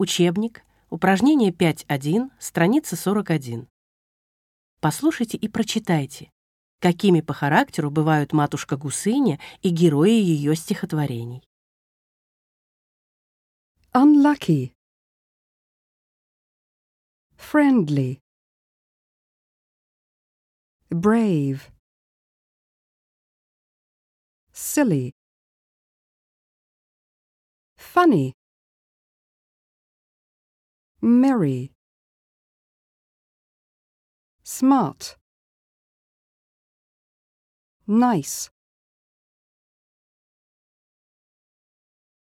Учебник, упражнение 5.1, страница 41. Послушайте и прочитайте, какими по характеру бывают матушка Гусыня и герои ее стихотворений. Unlucky. Friendly. Brave. Silly. Funny. Merry. Smart. Nice.